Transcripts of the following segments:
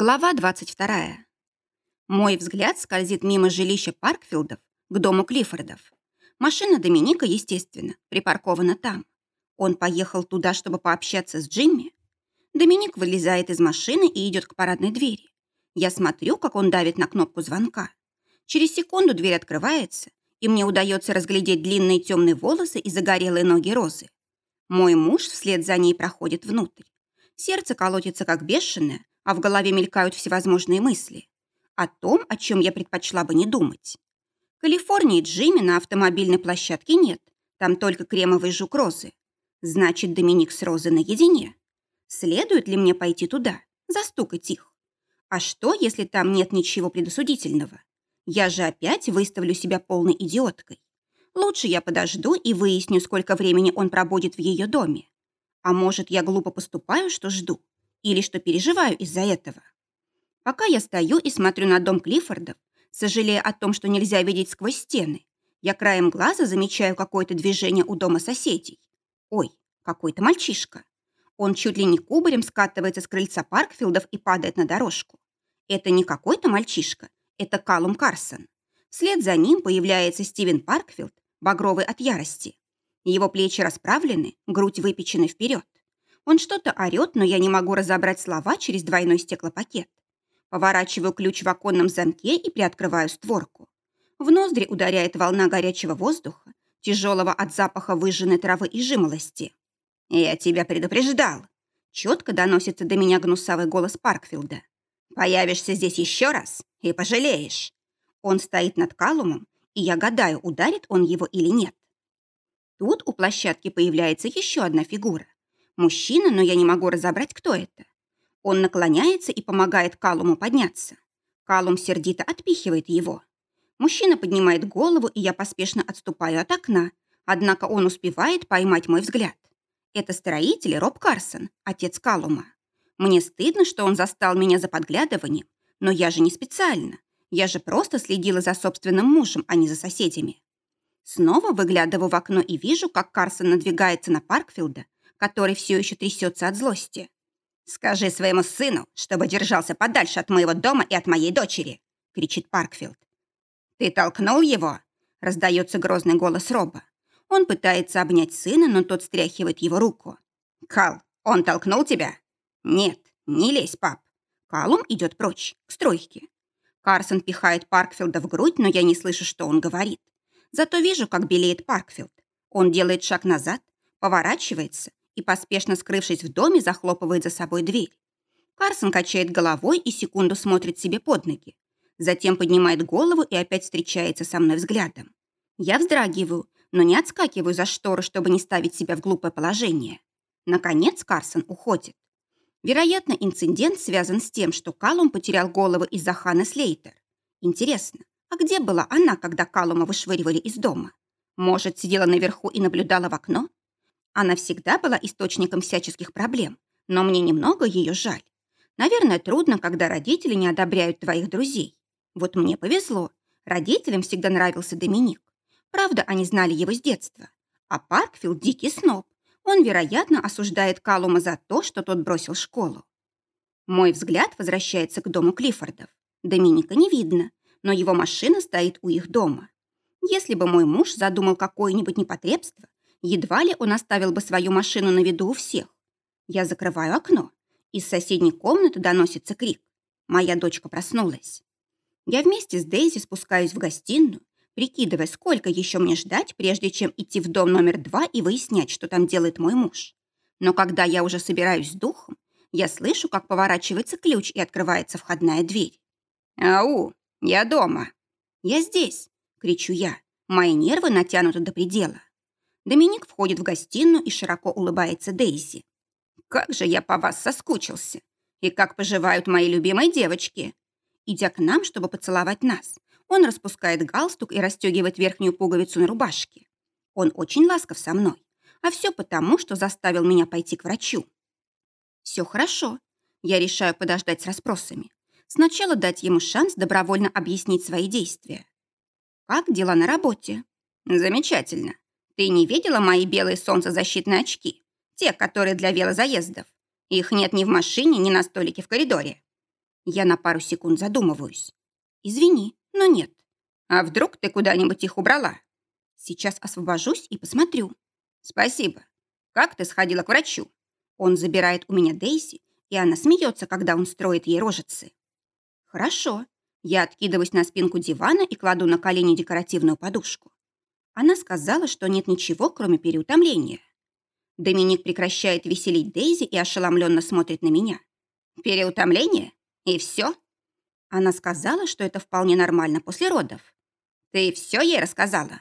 Глава 22. Мой взгляд скользит мимо жилища Паркфилдов к дому Клиффордов. Машина Доминика, естественно, припаркована там. Он поехал туда, чтобы пообщаться с Джимми. Доминик вылезает из машины и идет к парадной двери. Я смотрю, как он давит на кнопку звонка. Через секунду дверь открывается, и мне удается разглядеть длинные темные волосы и загорелые ноги Розы. Мой муж вслед за ней проходит внутрь. Сердце колотится как бешеное, а в голове мелькают всевозможные мысли. О том, о чем я предпочла бы не думать. Калифорнии Джимми на автомобильной площадке нет. Там только кремовый жук Розы. Значит, Доминик с Розой наедине. Следует ли мне пойти туда, застукать их? А что, если там нет ничего предосудительного? Я же опять выставлю себя полной идиоткой. Лучше я подожду и выясню, сколько времени он пробудет в ее доме. А может, я глупо поступаю, что жду? Или что переживаю из-за этого. Пока я стою и смотрю на дом Клиффордов, сожалея о том, что нельзя видеть сквозь стены, я краем глаза замечаю какое-то движение у дома соседей. Ой, какой-то мальчишка. Он чуть ли не кубарем скатывается с крыльца Паркфилдов и падает на дорожку. Это не какой-то мальчишка, это Калум Карсон. Вслед за ним появляется Стивен Паркфилд, багровый от ярости. Его плечи расправлены, грудь выпечена вперед. Он что-то орёт, но я не могу разобрать слова через двойной стеклопакет. Поворачиваю ключ в оконном замке и приоткрываю створку. В ноздри ударяет волна горячего воздуха, тяжелого от запаха выжженной травы и жимолости. «Я тебя предупреждал!» Четко доносится до меня гнусавый голос Паркфилда. «Появишься здесь еще раз и пожалеешь!» Он стоит над Калумом, и я гадаю, ударит он его или нет. Тут у площадки появляется еще одна фигура. Мужчина, но я не могу разобрать, кто это. Он наклоняется и помогает Калуму подняться. Калум сердито отпихивает его. Мужчина поднимает голову, и я поспешно отступаю от окна, однако он успевает поймать мой взгляд. Это строитель Роб Карсон, отец Калума. Мне стыдно, что он застал меня за подглядыванием, но я же не специально. Я же просто следила за собственным мужем, а не за соседями. Снова выглядываю в окно и вижу, как Карсон надвигается на Паркфилда, который все еще трясется от злости. «Скажи своему сыну, чтобы держался подальше от моего дома и от моей дочери!» — кричит Паркфилд. «Ты толкнул его?» — раздается грозный голос Роба. Он пытается обнять сына, но тот стряхивает его руку. «Кал, он толкнул тебя?» «Нет, не лезь, пап». Калум идет прочь, к стройке. Карсон пихает Паркфилда в грудь, но я не слышу, что он говорит. Зато вижу, как белеет Паркфилд. Он делает шаг назад, поворачивается и, поспешно скрывшись в доме, захлопывает за собой дверь. Карсон качает головой и секунду смотрит себе под ноги. Затем поднимает голову и опять встречается со мной взглядом. Я вздрагиваю, но не отскакиваю за штору, чтобы не ставить себя в глупое положение. Наконец Карсон уходит. Вероятно, инцидент связан с тем, что Калум потерял голову из-за Ханы Слейтер. Интересно, а где была она, когда Калума вышвыривали из дома? Может, сидела наверху и наблюдала в окно? Она всегда была источником всяческих проблем, но мне немного ее жаль. Наверное, трудно, когда родители не одобряют твоих друзей. Вот мне повезло. Родителям всегда нравился Доминик. Правда, они знали его с детства. А Паркфилд – дикий сноб. Он, вероятно, осуждает Калума за то, что тот бросил школу. Мой взгляд возвращается к дому Клиффордов. Доминика не видно, но его машина стоит у их дома. Если бы мой муж задумал какое-нибудь непотребство, едва ли он оставил бы свою машину на виду у всех. Я закрываю окно. Из соседней комнаты доносится крик. Моя дочка проснулась. Я вместе с Дейзи спускаюсь в гостиную, прикидывая, сколько еще мне ждать, прежде чем идти в дом номер два и выяснять, что там делает мой муж. Но когда я уже собираюсь с духом, я слышу, как поворачивается ключ и открывается входная дверь. «Ау, я дома!» «Я здесь!» — кричу я. Мои нервы натянуты до предела. Доминик входит в гостиную и широко улыбается Дейзи. «Как же я по вас соскучился! И как поживают мои любимые девочки!» Идя к нам, чтобы поцеловать нас, он распускает галстук и расстегивает верхнюю пуговицу на рубашке. Он очень ласков со мной, а все потому, что заставил меня пойти к врачу. Все хорошо. Я решаю подождать с расспросами. Сначала дать ему шанс добровольно объяснить свои действия. Как дела на работе? Замечательно. Ты не видела мои белые солнцезащитные очки? Те, которые для велозаездов. Их нет ни в машине, ни на столике в коридоре. Я на пару секунд задумываюсь. Извини, но нет. А вдруг ты куда-нибудь их убрала? Сейчас освобожусь и посмотрю. Спасибо. Как ты сходила к врачу? Он забирает у меня Дейзи, и она смеется, когда он строит ей рожицы. Хорошо. Я откидываюсь на спинку дивана и кладу на колени декоративную подушку. Она сказала, что нет ничего, кроме переутомления. Доминик прекращает веселить Дейзи и ошеломленно смотрит на меня. Переутомление? И все? Она сказала, что это вполне нормально после родов. Ты все ей рассказала?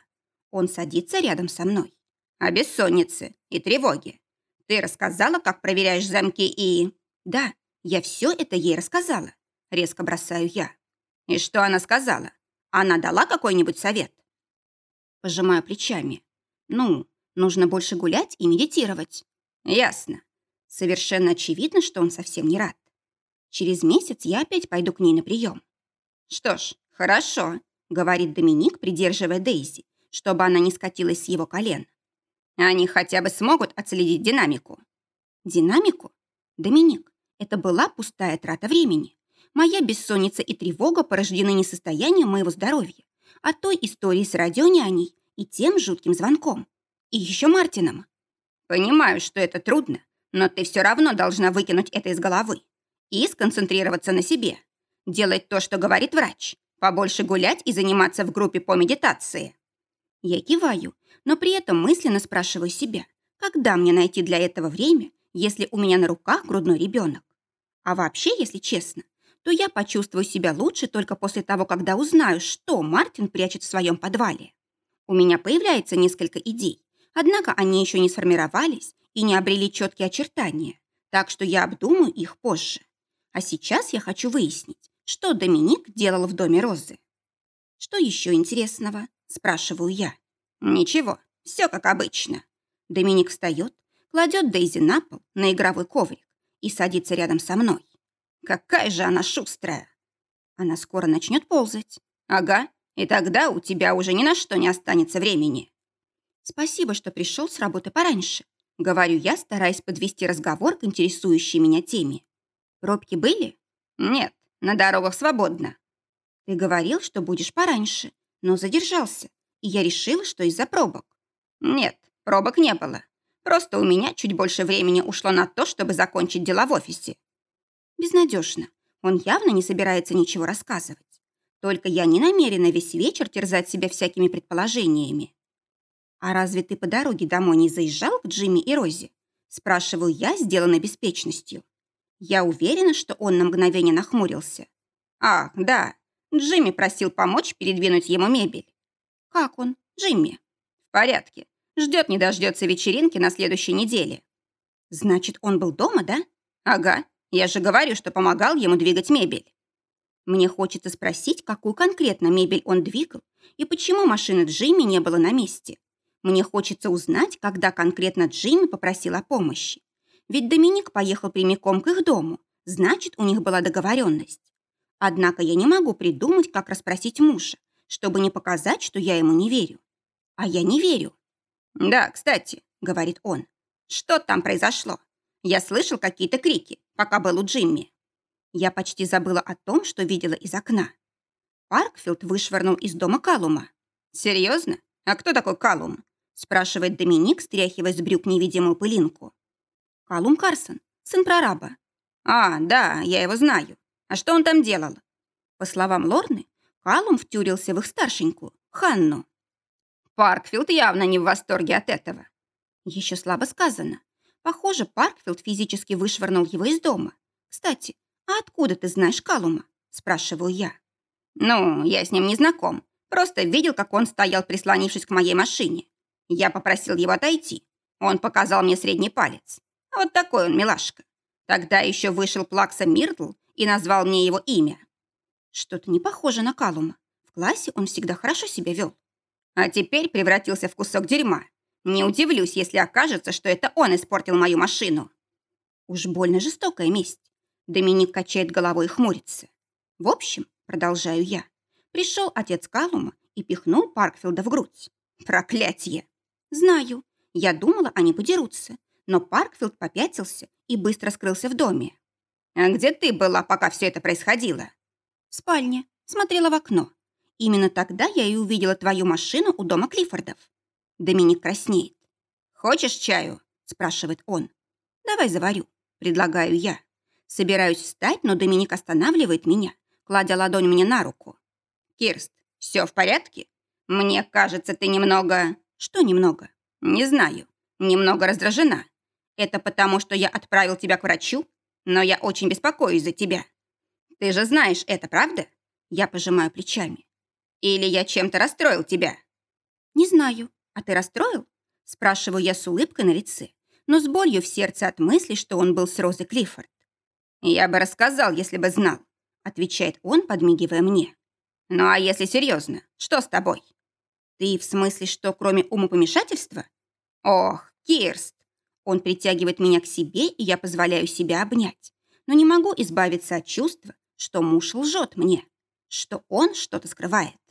Он садится рядом со мной. О бессоннице и тревоге. Ты рассказала, как проверяешь замки и... Да, я все это ей рассказала. Резко бросаю я. И что она сказала? Она дала какой-нибудь совет? Пожимаю плечами. Ну, нужно больше гулять и медитировать. Ясно. Совершенно очевидно, что он совсем не рад. Через месяц я опять пойду к ней на прием. Что ж, хорошо, говорит Доминик, придерживая Дейзи, чтобы она не скатилась с его колен. Они хотя бы смогут отследить динамику. Динамику? Доминик, это была пустая трата времени. Моя бессонница и тревога порождены не состоянием моего здоровья, а той историей с радионяней и тем жутким звонком. И еще Мартином. Понимаю, что это трудно, но ты все равно должна выкинуть это из головы и сконцентрироваться на себе. Делать то, что говорит врач. Побольше гулять и заниматься в группе по медитации. Я киваю, но при этом мысленно спрашиваю себя, когда мне найти для этого время, если у меня на руках грудной ребенок. А вообще, если честно, то я почувствую себя лучше только после того, когда узнаю, что Мартин прячет в своем подвале. У меня появляется несколько идей, однако они еще не сформировались и не обрели четкие очертания, так что я обдумаю их позже. А сейчас я хочу выяснить, что Доминик делал в доме Розы. «Что еще интересного?» – спрашиваю я. «Ничего, все как обычно». Доминик встает, кладет Дейзи на пол, на игровой коврик, и садится рядом со мной. Какая же она шустрая! Она скоро начнет ползать. Ага, и тогда у тебя уже ни на что не останется времени. Спасибо, что пришел с работы пораньше. Говорю я, стараясь подвести разговор к интересующей меня теме. Пробки были? Нет, на дорогах свободно. Ты говорил, что будешь пораньше, но задержался, и я решила, что из-за пробок. Нет, пробок не было. Просто у меня чуть больше времени ушло на то, чтобы закончить дела в офисе. Безнадежно. Он явно не собирается ничего рассказывать. Только я не намерена весь вечер терзать себя всякими предположениями. «А разве ты по дороге домой не заезжал к Джимми и Розе?» Спрашиваю я, сделанной беспечностью. Я уверена, что он на мгновение нахмурился. «Ах, да, Джимми просил помочь передвинуть ему мебель». «Как он, Джимми?» «В порядке. Ждет не дождется вечеринки на следующей неделе». «Значит, он был дома, да?» «Ага. Я же говорю, что помогал ему двигать мебель». Мне хочется спросить, какую конкретно мебель он двигал и почему машины Джимми не было на месте. Мне хочется узнать, когда конкретно Джимми попросил о помощи. Ведь Доминик поехал прямиком к их дому, значит, у них была договоренность. Однако я не могу придумать, как расспросить мужа, чтобы не показать, что я ему не верю. А я не верю. «Да, кстати», — говорит он, — «что там произошло? Я слышал какие-то крики, пока был у Джимми». Я почти забыла о том, что видела из окна. Паркфилд вышвырнул из дома Калума. «Серьезно? А кто такой Калум?» спрашивает Доминик, стряхивая с брюк невидимую пылинку. Калум Карсон, сын прораба. А, да, я его знаю. А что он там делал? По словам Лорны, Калум втюрился в их старшенькую, Ханну. Паркфилд явно не в восторге от этого. Еще слабо сказано. Похоже, Паркфилд физически вышвырнул его из дома. Кстати, а откуда ты знаешь Калума? Спрашиваю я. Ну, я с ним не знаком. Просто видел, как он стоял, прислонившись к моей машине. Я попросил его отойти. Он показал мне средний палец. Вот такой он, милашка. Тогда еще вышел Плакса Миртл и назвал мне его имя. Что-то не похоже на Калума. В классе он всегда хорошо себя вел. А теперь превратился в кусок дерьма. Не удивлюсь, если окажется, что это он испортил мою машину. Уж больно жестокая месть. Доминик качает головой и хмурится. В общем, продолжаю я, пришел отец Калума и пихнул Паркфилда в грудь. Проклятье! Знаю. Я думала, они подерутся но Паркфилд попятился и быстро скрылся в доме. «А где ты была, пока все это происходило?» «В спальне. Смотрела в окно. Именно тогда я и увидела твою машину у дома Клиффордов». Доминик краснеет. «Хочешь чаю?» – спрашивает он. «Давай заварю», – предлагаю я. Собираюсь встать, но Доминик останавливает меня, кладя ладонь мне на руку. «Кирст, все в порядке? Мне кажется, ты немного...» «Что немного?» «Не знаю. Немного раздражена. Это потому, что я отправил тебя к врачу? Но я очень беспокоюсь за тебя. Ты же знаешь это, правда?» Я пожимаю плечами. «Или я чем-то расстроил тебя?» «Не знаю. А ты расстроил?» Спрашиваю я с улыбкой на лице, но с болью в сердце от мысли, что он был с Розой Клиффорд. «Я бы рассказал, если бы знал», — отвечает он, подмигивая мне. «Ну а если серьезно, что с тобой?» «Ты в смысле, что кроме умопомешательства?» «Ох, Кирст!» Он притягивает меня к себе, и я позволяю себя обнять, но не могу избавиться от чувства, что муж лжет мне, что он что-то скрывает.